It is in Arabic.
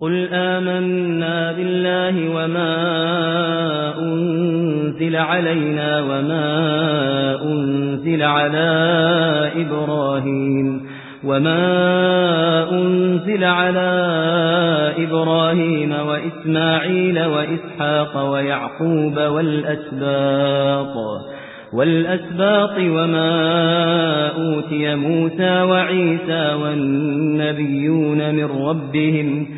قل آمنا بالله وما أنزل علينا وما أنزل على إبراهيم وما أنزل على إبراهيم وإسماعيل وإسحاق ويعقوب والأسباط والأسباط وما أوتي موسى وعيسى والنبيون من ربهم